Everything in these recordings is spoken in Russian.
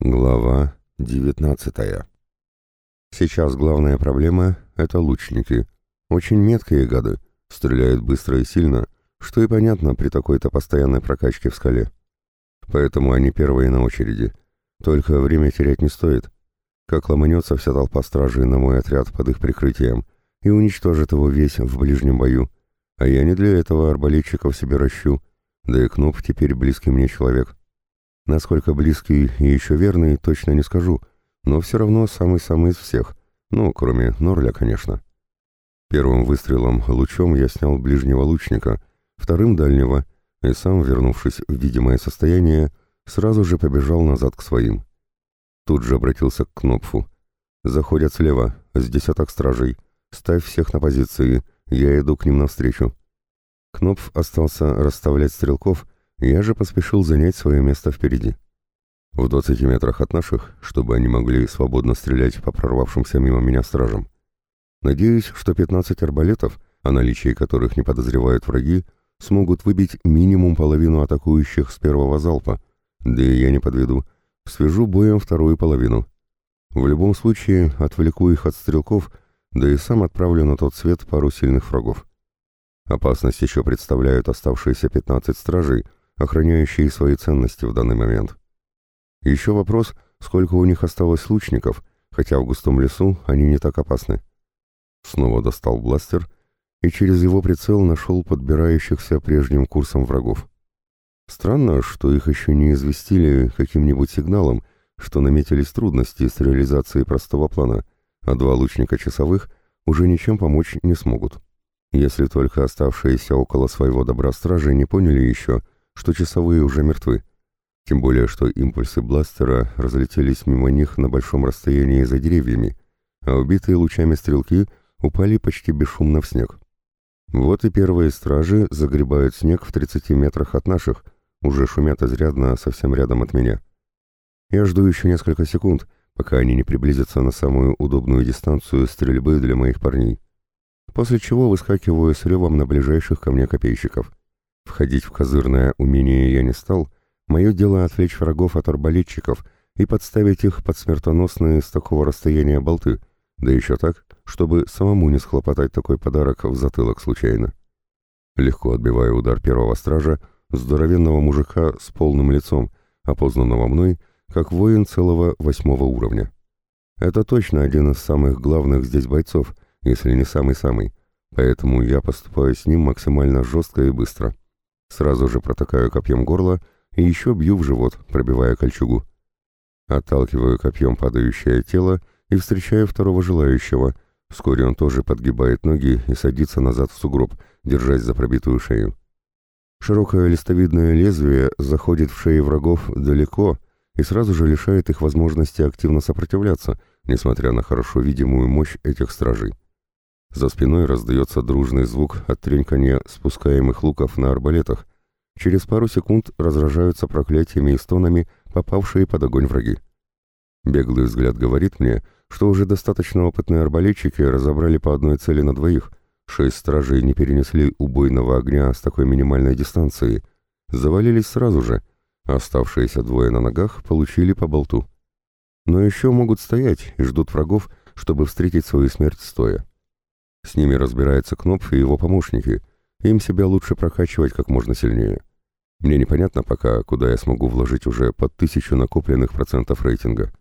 Глава 19 Сейчас главная проблема — это лучники. Очень меткие гады, стреляют быстро и сильно, что и понятно при такой-то постоянной прокачке в скале. Поэтому они первые на очереди. Только время терять не стоит. Как ломанется вся толпа стражей на мой отряд под их прикрытием и уничтожит его весь в ближнем бою. А я не для этого арбалетчиков себе ращу, да и Кноп теперь близкий мне человек. Насколько близкий и еще верный, точно не скажу, но все равно самый-самый из всех, ну, кроме Норля, конечно. Первым выстрелом лучом я снял ближнего лучника, вторым — дальнего, и сам, вернувшись в видимое состояние, сразу же побежал назад к своим. Тут же обратился к Кнопфу. «Заходят слева, с десяток стражей. Ставь всех на позиции, я иду к ним навстречу». Кнопф остался расставлять стрелков — я же поспешил занять свое место впереди. В 20 метрах от наших, чтобы они могли свободно стрелять по прорвавшимся мимо меня стражам. Надеюсь, что 15 арбалетов, о наличии которых не подозревают враги, смогут выбить минимум половину атакующих с первого залпа, да и я не подведу, свяжу боем вторую половину. В любом случае, отвлеку их от стрелков, да и сам отправлю на тот свет пару сильных врагов. Опасность еще представляют оставшиеся 15 стражей, охраняющие свои ценности в данный момент. Еще вопрос, сколько у них осталось лучников, хотя в густом лесу они не так опасны. Снова достал бластер и через его прицел нашел подбирающихся прежним курсом врагов. Странно, что их еще не известили каким-нибудь сигналом, что наметились трудности с реализацией простого плана, а два лучника часовых уже ничем помочь не смогут. Если только оставшиеся около своего добра стражи не поняли еще, что часовые уже мертвы. Тем более, что импульсы бластера разлетелись мимо них на большом расстоянии за деревьями, а убитые лучами стрелки упали почти бесшумно в снег. Вот и первые стражи загребают снег в 30 метрах от наших, уже шумят изрядно совсем рядом от меня. Я жду еще несколько секунд, пока они не приблизятся на самую удобную дистанцию стрельбы для моих парней. После чего выскакиваю с ревом на ближайших ко мне копейщиков. Входить в козырное умение я не стал, мое дело отвлечь врагов от арбалетчиков и подставить их под смертоносные с такого расстояния болты, да еще так, чтобы самому не схлопотать такой подарок в затылок случайно. Легко отбивая удар первого стража, здоровенного мужика с полным лицом, опознанного мной, как воин целого восьмого уровня. Это точно один из самых главных здесь бойцов, если не самый-самый, поэтому я поступаю с ним максимально жестко и быстро. Сразу же протыкаю копьем горло и еще бью в живот, пробивая кольчугу. Отталкиваю копьем падающее тело и встречаю второго желающего. Вскоре он тоже подгибает ноги и садится назад в сугроб, держась за пробитую шею. Широкое листовидное лезвие заходит в шеи врагов далеко и сразу же лишает их возможности активно сопротивляться, несмотря на хорошо видимую мощь этих стражей. За спиной раздается дружный звук от треньканья спускаемых луков на арбалетах. Через пару секунд разражаются проклятиями и стонами попавшие под огонь враги. Беглый взгляд говорит мне, что уже достаточно опытные арбалетчики разобрали по одной цели на двоих. Шесть стражей не перенесли убойного огня с такой минимальной дистанции. Завалились сразу же. Оставшиеся двое на ногах получили по болту. Но еще могут стоять и ждут врагов, чтобы встретить свою смерть стоя. С ними разбирается Кнопф и его помощники. Им себя лучше прокачивать как можно сильнее. Мне непонятно пока, куда я смогу вложить уже под тысячу накопленных процентов рейтинга.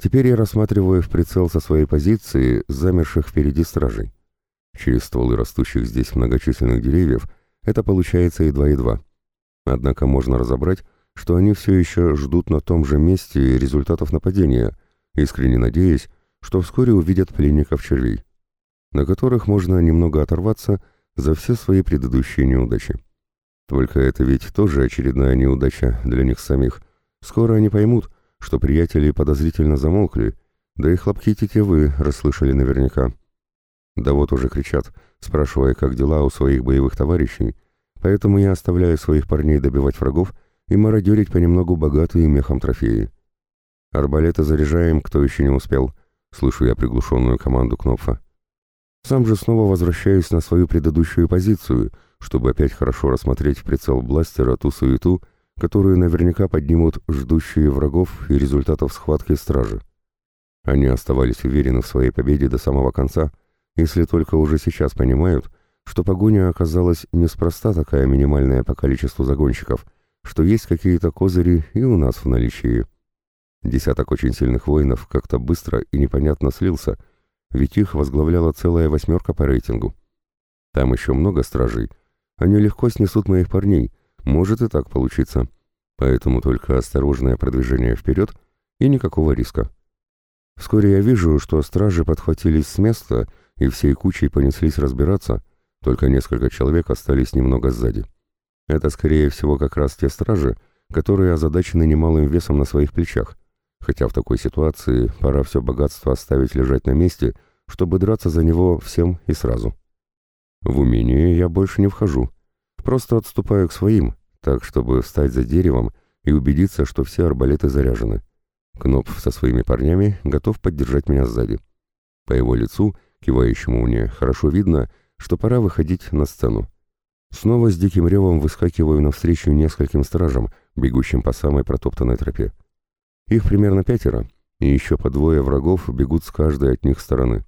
Теперь я рассматриваю в прицел со своей позиции замерших впереди стражей. Через стволы растущих здесь многочисленных деревьев это получается едва-едва. Однако можно разобрать, что они все еще ждут на том же месте результатов нападения, искренне надеясь, что вскоре увидят пленников червей на которых можно немного оторваться за все свои предыдущие неудачи. Только это ведь тоже очередная неудача для них самих. Скоро они поймут, что приятели подозрительно замолкли, да и хлопки тетивы расслышали наверняка. Да вот уже кричат, спрашивая, как дела у своих боевых товарищей, поэтому я оставляю своих парней добивать врагов и мародерить понемногу богатые мехом трофеи. Арбалеты заряжаем, кто еще не успел. Слышу я приглушенную команду Кнопфа. Сам же снова возвращаюсь на свою предыдущую позицию, чтобы опять хорошо рассмотреть прицел бластера ту суету, которые наверняка поднимут ждущие врагов и результатов схватки стражи. Они оставались уверены в своей победе до самого конца, если только уже сейчас понимают, что погоня оказалась неспроста такая минимальная по количеству загонщиков, что есть какие-то козыри и у нас в наличии. Десяток очень сильных воинов как-то быстро и непонятно слился, ведь их возглавляла целая восьмерка по рейтингу. Там еще много стражей. Они легко снесут моих парней, может и так получиться. Поэтому только осторожное продвижение вперед и никакого риска. Вскоре я вижу, что стражи подхватились с места и всей кучей понеслись разбираться, только несколько человек остались немного сзади. Это, скорее всего, как раз те стражи, которые озадачены немалым весом на своих плечах, хотя в такой ситуации пора все богатство оставить лежать на месте, чтобы драться за него всем и сразу. В умение я больше не вхожу, просто отступаю к своим, так, чтобы встать за деревом и убедиться, что все арбалеты заряжены. Кнопф со своими парнями готов поддержать меня сзади. По его лицу, кивающему мне, хорошо видно, что пора выходить на сцену. Снова с диким ревом выскакиваю навстречу нескольким стражам, бегущим по самой протоптанной тропе. Их примерно пятеро, и еще по двое врагов бегут с каждой от них стороны.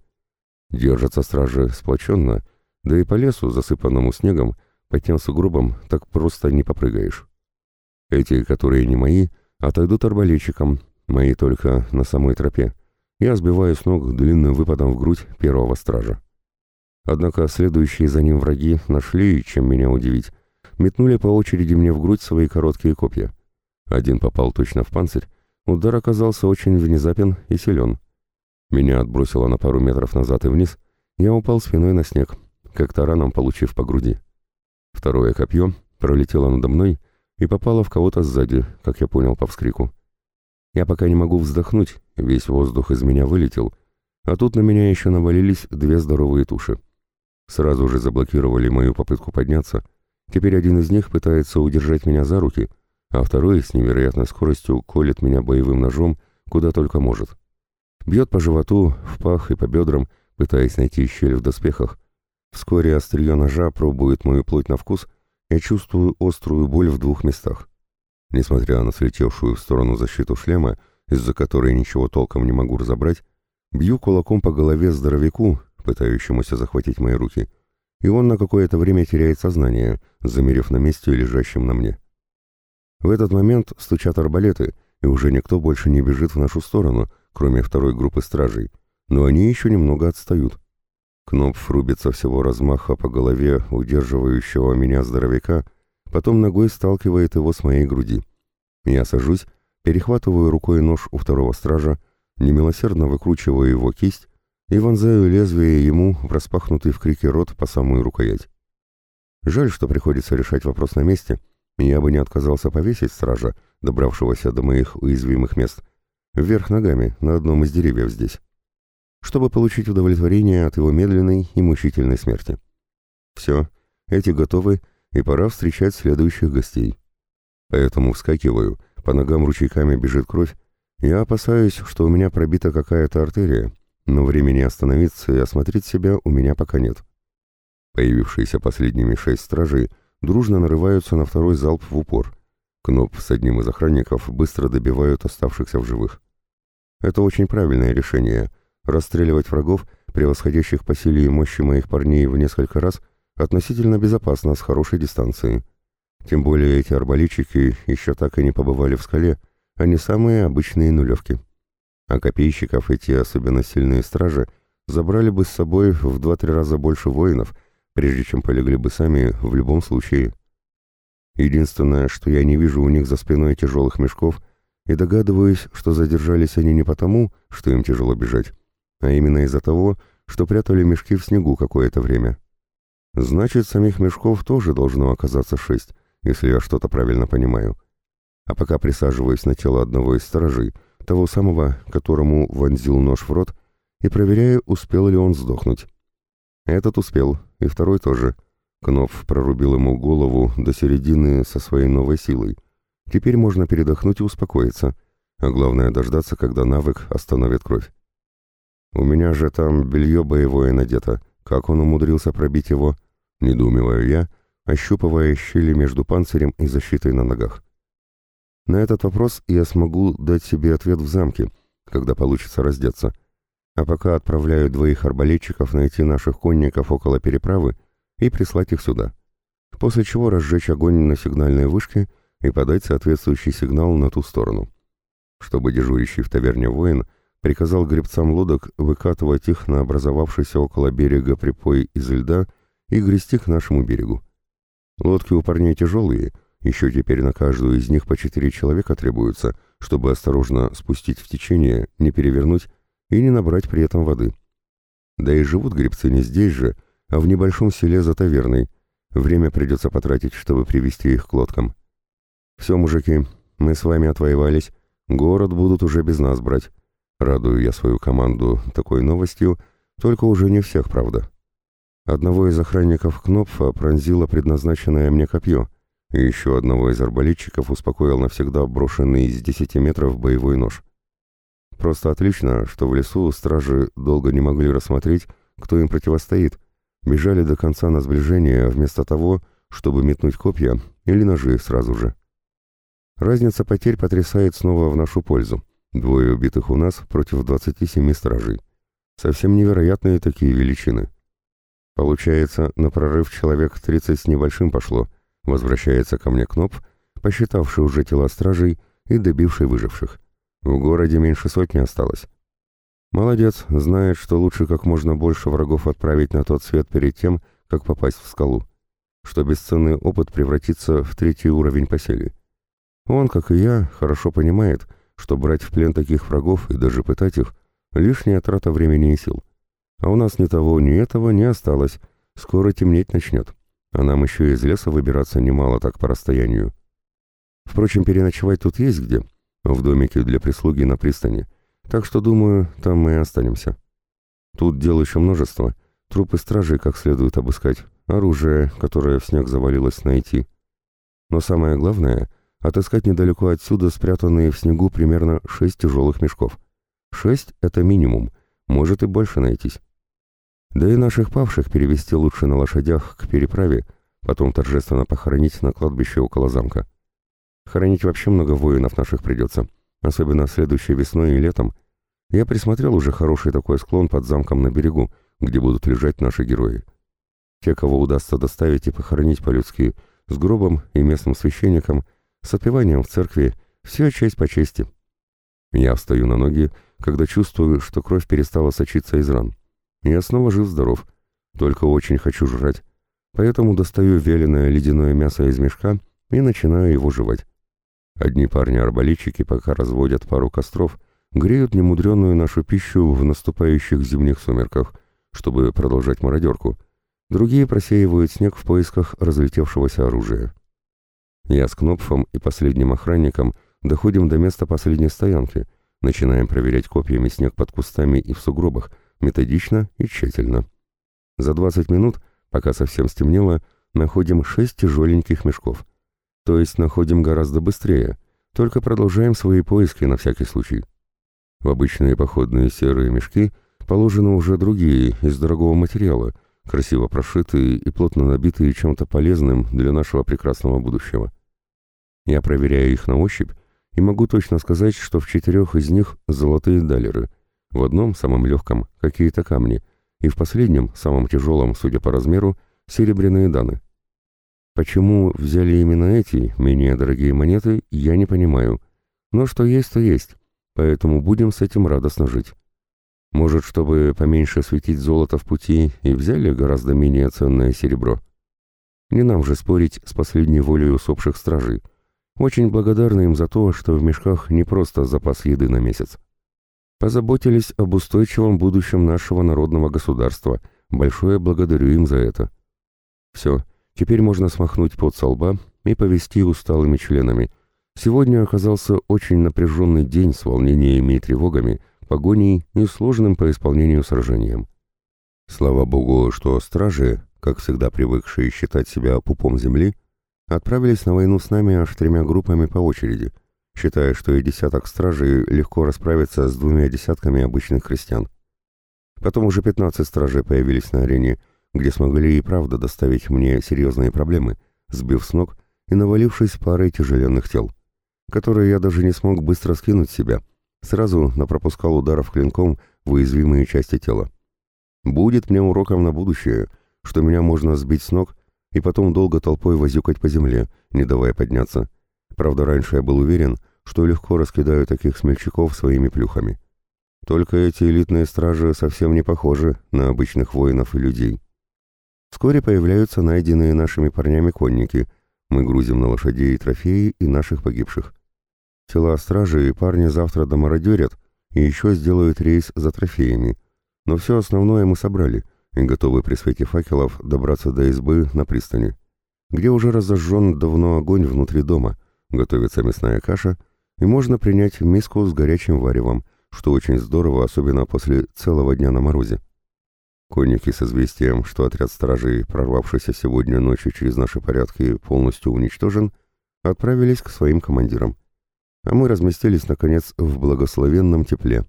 Держатся стражи сплоченно, да и по лесу, засыпанному снегом, по тем сугробам так просто не попрыгаешь. Эти, которые не мои, отойдут арбалетчикам, мои только на самой тропе. Я сбиваю с ног длинным выпадом в грудь первого стража. Однако следующие за ним враги нашли, чем меня удивить, метнули по очереди мне в грудь свои короткие копья. Один попал точно в панцирь, удар оказался очень внезапен и силен. Меня отбросило на пару метров назад и вниз, я упал спиной на снег, как тараном получив по груди. Второе копье пролетело надо мной и попало в кого-то сзади, как я понял по вскрику. Я пока не могу вздохнуть, весь воздух из меня вылетел, а тут на меня еще навалились две здоровые туши. Сразу же заблокировали мою попытку подняться. Теперь один из них пытается удержать меня за руки, а второй с невероятной скоростью колет меня боевым ножом, куда только может. Бьет по животу, в пах и по бедрам, пытаясь найти щель в доспехах, Вскоре острие ножа пробует мою плоть на вкус, я чувствую острую боль в двух местах. Несмотря на слетевшую в сторону защиту шлема, из-за которой ничего толком не могу разобрать, бью кулаком по голове здоровяку, пытающемуся захватить мои руки, и он на какое-то время теряет сознание, замерев на месте лежащем на мне. В этот момент стучат арбалеты, и уже никто больше не бежит в нашу сторону, кроме второй группы стражей, но они еще немного отстают. Кнопф рубится всего размаха по голове удерживающего меня здоровяка, потом ногой сталкивает его с моей груди. Я сажусь, перехватываю рукой нож у второго стража, немилосердно выкручиваю его кисть и вонзаю лезвие ему в распахнутый в крике рот по самую рукоять. Жаль, что приходится решать вопрос на месте, я бы не отказался повесить стража, добравшегося до моих уязвимых мест, вверх ногами на одном из деревьев здесь чтобы получить удовлетворение от его медленной и мучительной смерти. Все, эти готовы, и пора встречать следующих гостей. Поэтому вскакиваю, по ногам ручейками бежит кровь, я опасаюсь, что у меня пробита какая-то артерия, но времени остановиться и осмотреть себя у меня пока нет. Появившиеся последними шесть стражей дружно нарываются на второй залп в упор. Кноп с одним из охранников быстро добивают оставшихся в живых. Это очень правильное решение, Расстреливать врагов, превосходящих по силе и мощи моих парней в несколько раз, относительно безопасно с хорошей дистанции. Тем более эти арбалетчики еще так и не побывали в скале, они самые обычные нулевки. А копейщиков эти особенно сильные стражи забрали бы с собой в два-три раза больше воинов, прежде чем полегли бы сами в любом случае. Единственное, что я не вижу у них за спиной тяжелых мешков, и догадываюсь, что задержались они не потому, что им тяжело бежать, а именно из-за того, что прятали мешки в снегу какое-то время. Значит, самих мешков тоже должно оказаться шесть, если я что-то правильно понимаю. А пока присаживаюсь на тело одного из сторожей, того самого, которому вонзил нож в рот, и проверяю, успел ли он сдохнуть. Этот успел, и второй тоже. Кнопф прорубил ему голову до середины со своей новой силой. Теперь можно передохнуть и успокоиться, а главное дождаться, когда навык остановит кровь. У меня же там белье боевое надето. Как он умудрился пробить его? Недоумеваю я, ощупывая щели между панцирем и защитой на ногах. На этот вопрос я смогу дать себе ответ в замке, когда получится раздеться. А пока отправляю двоих арбалетчиков найти наших конников около переправы и прислать их сюда. После чего разжечь огонь на сигнальной вышке и подать соответствующий сигнал на ту сторону. Чтобы дежурящий в таверне воин приказал гребцам лодок выкатывать их на образовавшийся около берега припой из льда и грести к нашему берегу. Лодки у парней тяжелые, еще теперь на каждую из них по четыре человека требуется, чтобы осторожно спустить в течение, не перевернуть и не набрать при этом воды. Да и живут гребцы не здесь же, а в небольшом селе за таверной. Время придется потратить, чтобы привести их к лодкам. Все, мужики, мы с вами отвоевались, город будут уже без нас брать. Радую я свою команду такой новостью, только уже не всех, правда. Одного из охранников Кнопфа пронзило предназначенное мне копье, и еще одного из арбалетчиков успокоил навсегда брошенный из десяти метров боевой нож. Просто отлично, что в лесу стражи долго не могли рассмотреть, кто им противостоит, бежали до конца на сближение вместо того, чтобы метнуть копья или ножи сразу же. Разница потерь потрясает снова в нашу пользу. Двое убитых у нас против 27 стражей. Совсем невероятные такие величины. Получается, на прорыв человек 30 с небольшим пошло. Возвращается ко мне Кнопф, посчитавший уже тела стражей и добивший выживших. В городе меньше сотни осталось. Молодец, знает, что лучше как можно больше врагов отправить на тот свет перед тем, как попасть в скалу. Что бесценный опыт превратится в третий уровень посели. Он, как и я, хорошо понимает, что брать в плен таких врагов и даже пытать их — лишняя трата времени и сил. А у нас ни того, ни этого не осталось. Скоро темнеть начнет. А нам еще из леса выбираться немало так по расстоянию. Впрочем, переночевать тут есть где. В домике для прислуги на пристани. Так что, думаю, там мы и останемся. Тут дел еще множество. Трупы стражей как следует обыскать. Оружие, которое в снег завалилось, найти. Но самое главное — отыскать недалеко отсюда спрятанные в снегу примерно шесть тяжелых мешков. Шесть — это минимум, может и больше найтись. Да и наших павших перевести лучше на лошадях к переправе, потом торжественно похоронить на кладбище около замка. Хоронить вообще много воинов наших придется, особенно следующей весной и летом. Я присмотрел уже хороший такой склон под замком на берегу, где будут лежать наши герои. Те, кого удастся доставить и похоронить по-людски, с гробом и местным священником, с отпеванием в церкви, все честь по чести. Я встаю на ноги, когда чувствую, что кровь перестала сочиться из ран. Я снова жив-здоров, только очень хочу жрать. Поэтому достаю вяленое ледяное мясо из мешка и начинаю его жевать. Одни парни-арбалетчики пока разводят пару костров, греют немудреную нашу пищу в наступающих зимних сумерках, чтобы продолжать мародерку. Другие просеивают снег в поисках разлетевшегося оружия. Я с Кнопфом и последним охранником доходим до места последней стоянки, начинаем проверять копьями снег под кустами и в сугробах, методично и тщательно. За 20 минут, пока совсем стемнело, находим шесть тяжеленьких мешков. То есть находим гораздо быстрее, только продолжаем свои поиски на всякий случай. В обычные походные серые мешки положены уже другие, из дорогого материала, красиво прошитые и плотно набитые чем-то полезным для нашего прекрасного будущего. Я проверяю их на ощупь и могу точно сказать, что в четырех из них золотые далеры, в одном, самом легком, какие-то камни, и в последнем, самом тяжелом, судя по размеру, серебряные даны. Почему взяли именно эти, менее дорогие монеты, я не понимаю. Но что есть, то есть, поэтому будем с этим радостно жить. Может, чтобы поменьше светить золото в пути, и взяли гораздо менее ценное серебро? Не нам же спорить с последней волей усопших стражей. Очень благодарны им за то, что в мешках не просто запас еды на месяц. Позаботились об устойчивом будущем нашего народного государства. Большое благодарю им за это. Все, теперь можно смахнуть пот со лба и повести усталыми членами. Сегодня оказался очень напряженный день с волнениями и тревогами, погоней и сложным по исполнению сражением. Слава богу, что стражи, как всегда привыкшие считать себя пупом земли, отправились на войну с нами аж тремя группами по очереди — считая, что и десяток стражей легко расправится с двумя десятками обычных крестьян. Потом уже 15 стражей появились на арене, где смогли и правда доставить мне серьезные проблемы, сбив с ног и навалившись парой тяжеленных тел. которые я даже не смог быстро скинуть себя. Сразу напропускал ударов клинком в уязвимые части тела. Будет мне уроком на будущее, что меня можно сбить с ног и потом долго толпой возюкать по земле, не давая подняться. Правда, раньше я был уверен, что легко раскидаю таких смельчаков своими плюхами. Только эти элитные стражи совсем не похожи на обычных воинов и людей. Вскоре появляются найденные нашими парнями конники. Мы грузим на лошадей трофеи и наших погибших. Тела стражи и парни завтра домародерят и еще сделают рейс за трофеями. Но все основное мы собрали и готовы при свете факелов добраться до избы на пристани, где уже разожжен давно огонь внутри дома, готовится мясная каша, и можно принять миску с горячим варевом, что очень здорово, особенно после целого дня на морозе. Конники с известием, что отряд стражей, прорвавшийся сегодня ночью через наши порядки, полностью уничтожен, отправились к своим командирам. А мы разместились, наконец, в благословенном тепле,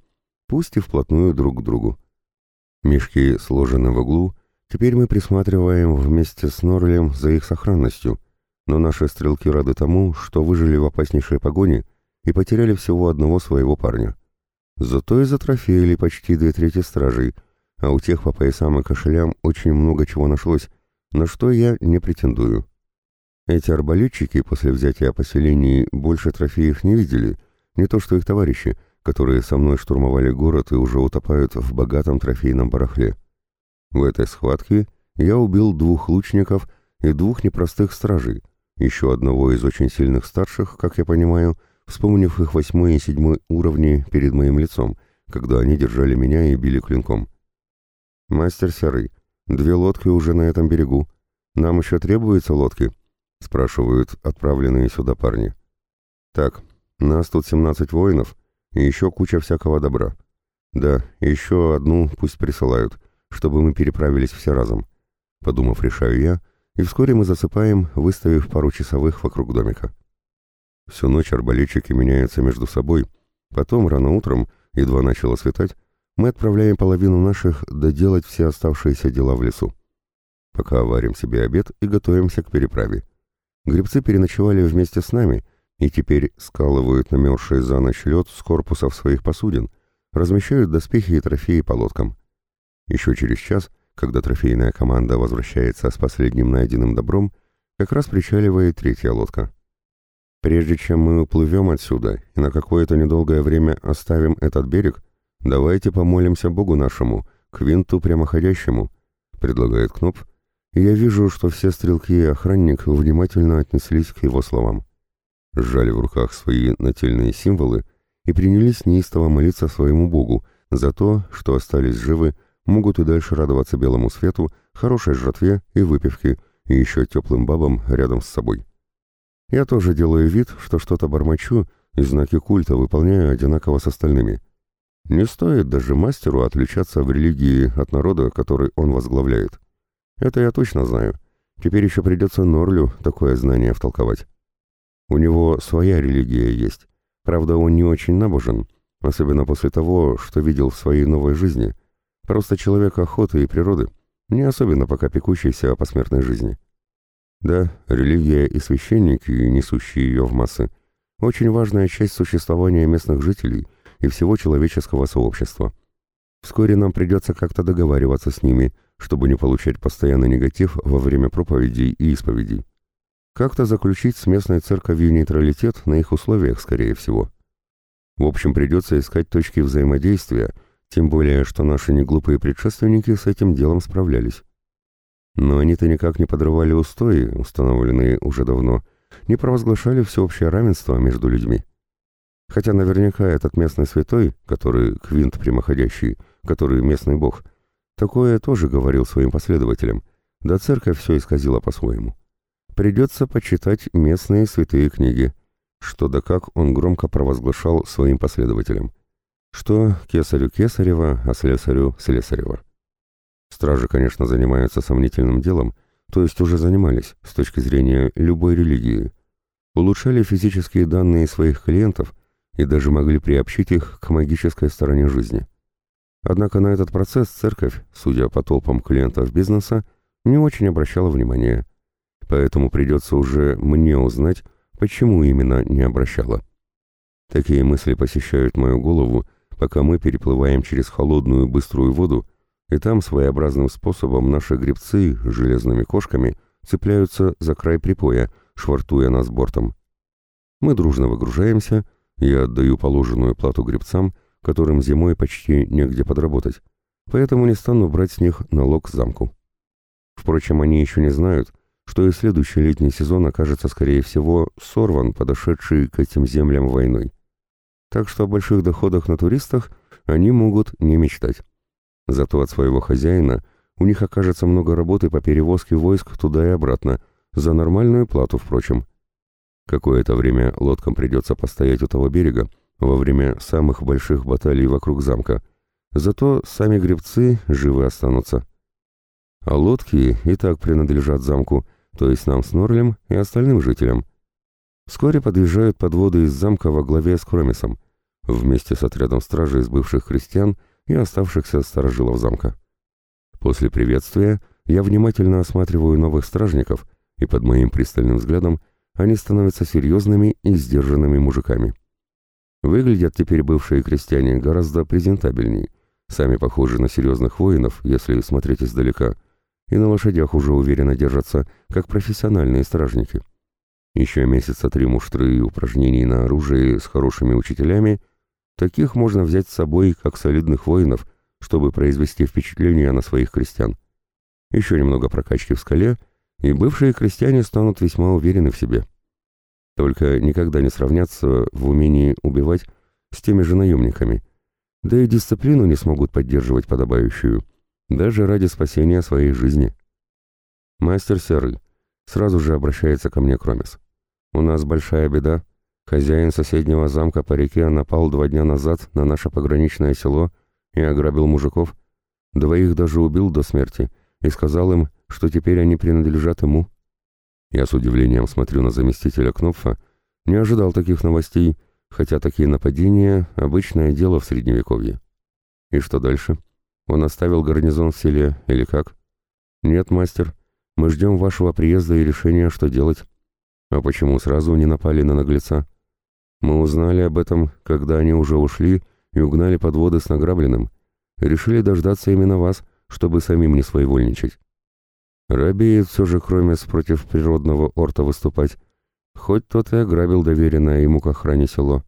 пусть и вплотную друг к другу. Мешки сложены в углу, теперь мы присматриваем вместе с Норлем за их сохранностью, но наши стрелки рады тому, что выжили в опаснейшей погоне и потеряли всего одного своего парня. Зато и затрофеяли почти две трети стражей — а у тех по поясам и кошелям очень много чего нашлось, на что я не претендую. Эти арбалетчики после взятия поселений больше трофеев не видели, не то что их товарищи, которые со мной штурмовали город и уже утопают в богатом трофейном барахле. В этой схватке я убил двух лучников и двух непростых стражей, еще одного из очень сильных старших, как я понимаю, вспомнив их восьмой и седьмой уровни перед моим лицом, когда они держали меня и били клинком. «Мастер Серый, две лодки уже на этом берегу. Нам еще требуются лодки?» — спрашивают отправленные сюда парни. «Так, нас тут 17 воинов и еще куча всякого добра. Да, еще одну пусть присылают, чтобы мы переправились все разом». Подумав, решаю я, и вскоре мы засыпаем, выставив пару часовых вокруг домика. Всю ночь арбалетчики меняются между собой, потом рано утром, едва начало светать, мы отправляем половину наших доделать все оставшиеся дела в лесу. Пока варим себе обед и готовимся к переправе. Гребцы переночевали вместе с нами и теперь скалывают намерзший за ночь лед с корпусов своих посудин, размещают доспехи и трофеи по лодкам. Еще через час, когда трофейная команда возвращается с последним найденным добром, как раз причаливает третья лодка. Прежде чем мы уплывем отсюда и на какое-то недолгое время оставим этот берег, «Давайте помолимся Богу нашему, Квинту прямоходящему», — предлагает Кнопф, и я вижу, что все стрелки и охранник внимательно отнеслись к его словам. Сжали в руках свои нательные символы и принялись неистово молиться своему Богу за то, что остались живы, могут и дальше радоваться белому свету, хорошей жратве и выпивке, и еще теплым бабам рядом с собой. Я тоже делаю вид, что что-то бормочу и знаки культа выполняю одинаково с остальными — не стоит даже мастеру отличаться в религии от народа, который он возглавляет. Это я точно знаю. Теперь еще придется Норлю такое знание втолковать. У него своя религия есть. Правда, он не очень набожен, особенно после того, что видел в своей новой жизни. Просто человек охоты и природы, не особенно пока пекущийся о посмертной жизни. Да, религия и священники, несущие ее в массы, очень важная часть существования местных жителей – и всего человеческого сообщества. Вскоре нам придется как-то договариваться с ними, чтобы не получать постоянный негатив во время проповедей и исповедей. Как-то заключить с местной церковью нейтралитет на их условиях, скорее всего. В общем, придется искать точки взаимодействия, тем более, что наши неглупые предшественники с этим делом справлялись. Но они-то никак не подрывали устои, установленные уже давно, не провозглашали всеобщее равенство между людьми. Хотя наверняка этот местный святой, который Квинт прямоходящий, который местный бог, такое тоже говорил своим последователям, да церковь все исказила по-своему. Придется почитать местные святые книги, что да как он громко провозглашал своим последователям. Что кесарю кесарева, а слесарю слесарева. Стражи, конечно, занимаются сомнительным делом, то есть уже занимались, с точки зрения любой религии. Улучшали физические данные своих клиентов и даже могли приобщить их к магической стороне жизни. Однако на этот процесс церковь, судя по толпам клиентов бизнеса, не очень обращала внимания. Поэтому придется уже мне узнать, почему именно не обращала. Такие мысли посещают мою голову, пока мы переплываем через холодную быструю воду, и там своеобразным способом наши гребцы железными кошками цепляются за край припоя, швартуя нас бортом. Мы дружно выгружаемся, я отдаю положенную плату гребцам, которым зимой почти негде подработать, поэтому не стану брать с них налог замку. Впрочем, они еще не знают, что и следующий летний сезон окажется, скорее всего, сорван, подошедший к этим землям войной. Так что о больших доходах на туристах они могут не мечтать. Зато от своего хозяина у них окажется много работы по перевозке войск туда и обратно, за нормальную плату, впрочем. Какое-то время лодкам придется постоять у того берега, во время самых больших баталий вокруг замка. Зато сами гребцы живы останутся. А лодки и так принадлежат замку, то есть нам с Норлем и остальным жителям. Вскоре подъезжают подводы из замка во главе с Кромисом, вместе с отрядом стражи из бывших христиан и оставшихся сторожилов замка. После приветствия я внимательно осматриваю новых стражников, и под моим пристальным взглядом они становятся серьезными и сдержанными мужиками. Выглядят теперь бывшие крестьяне гораздо презентабельнее, сами похожи на серьезных воинов, если смотреть издалека, и на лошадях уже уверенно держатся, как профессиональные стражники. Еще месяца три муштры и упражнений на оружии с хорошими учителями, таких можно взять с собой как солидных воинов, чтобы произвести впечатление на своих крестьян. Еще немного прокачки в скале — и бывшие крестьяне станут весьма уверены в себе. Только никогда не сравнятся в умении убивать с теми же наемниками, да и дисциплину не смогут поддерживать подобающую, даже ради спасения своей жизни. «Мастер Серый», — сразу же обращается ко мне Кромис. «У нас большая беда. Хозяин соседнего замка по реке напал два дня назад на наше пограничное село и ограбил мужиков. Двоих даже убил до смерти и сказал им, что теперь они принадлежат ему. Я с удивлением смотрю на заместителя Кнопфа, не ожидал таких новостей, хотя такие нападения — обычное дело в Средневековье. И что дальше? Он оставил гарнизон в селе или как? Нет, мастер, мы ждем вашего приезда и решения, что делать. А почему сразу не напали на наглеца? Мы узнали об этом, когда они уже ушли и угнали подводы с награбленным. Решили дождаться именно вас, чтобы самим не своевольничать. Робеет все же Кромес против природного орта выступать, хоть тот и ограбил доверенное ему к охране село.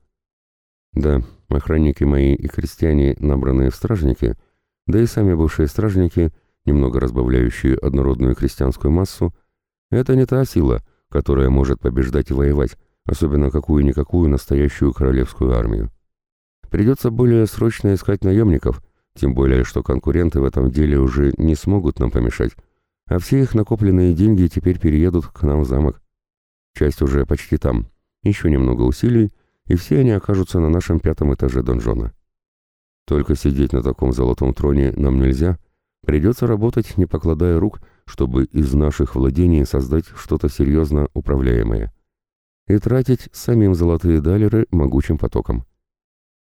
Да, охранники мои и крестьяне, набранные в стражники, да и сами бывшие стражники, немного разбавляющие однородную крестьянскую массу, это не та сила, которая может побеждать и воевать, особенно какую-никакую настоящую королевскую армию. Придется более срочно искать наемников, тем более, что конкуренты в этом деле уже не смогут нам помешать, а все их накопленные деньги теперь переедут к нам в замок. Часть уже почти там. Еще немного усилий, и все они окажутся на нашем пятом этаже донжона. Только сидеть на таком золотом троне нам нельзя. Придется работать, не покладая рук, чтобы из наших владений создать что-то серьезно управляемое. И тратить самим золотые далеры могучим потоком.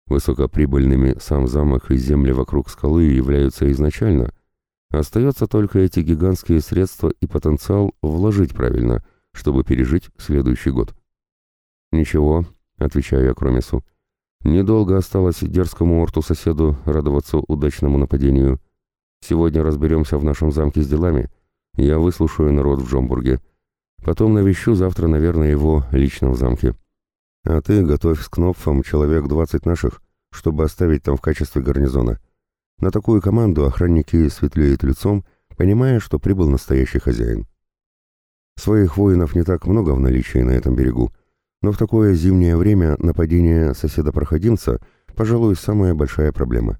Высокоприбыльными сам замок и земли вокруг скалы являются изначально, Остается только эти гигантские средства и потенциал вложить правильно, чтобы пережить следующий год. «Ничего», — отвечаю я Кромису. «Недолго осталось дерзкому орту-соседу радоваться удачному нападению. Сегодня разберемся в нашем замке с делами. Я выслушаю народ в Джомбурге. Потом навещу завтра, наверное, его лично в замке. А ты готовь с Кнопфом человек двадцать наших, чтобы оставить там в качестве гарнизона». На такую команду охранники светлеют лицом, понимая, что прибыл настоящий хозяин. Своих воинов не так много в наличии на этом берегу, но в такое зимнее время нападение соседа-проходимца, пожалуй, самая большая проблема.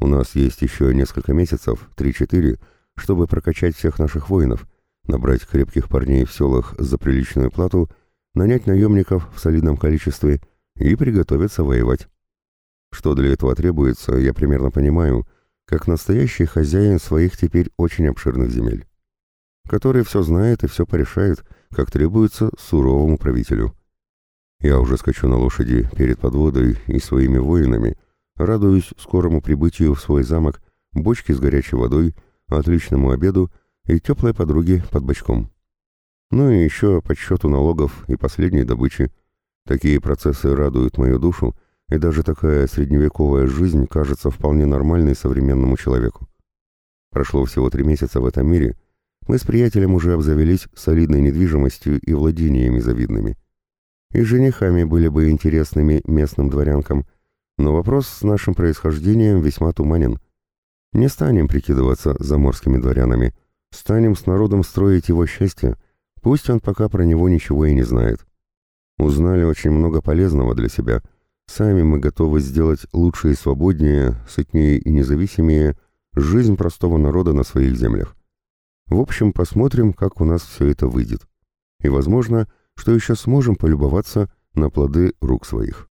У нас есть еще несколько месяцев, 3-4, чтобы прокачать всех наших воинов, набрать крепких парней в селах за приличную плату, нанять наемников в солидном количестве и приготовиться воевать. Что для этого требуется, я примерно понимаю, как настоящий хозяин своих теперь очень обширных земель, который все знает и все порешает, как требуется суровому правителю. Я уже скачу на лошади перед подводой и своими воинами, радуюсь скорому прибытию в свой замок, бочке с горячей водой, отличному обеду и теплой подруге под бочком. Ну и еще подсчету налогов и последней добычи, Такие процессы радуют мою душу, и даже такая средневековая жизнь кажется вполне нормальной современному человеку. Прошло всего три месяца в этом мире, мы с приятелем уже обзавелись солидной недвижимостью и владениями завидными. И женихами были бы интересными местным дворянкам, но вопрос с нашим происхождением весьма туманен. Не станем прикидываться заморскими дворянами, станем с народом строить его счастье, пусть он пока про него ничего и не знает. Узнали очень много полезного для себя. Сами мы готовы сделать лучше и свободнее, сытнее и независимее жизнь простого народа на своих землях. В общем, посмотрим, как у нас все это выйдет. И, возможно, что еще сможем полюбоваться на плоды рук своих.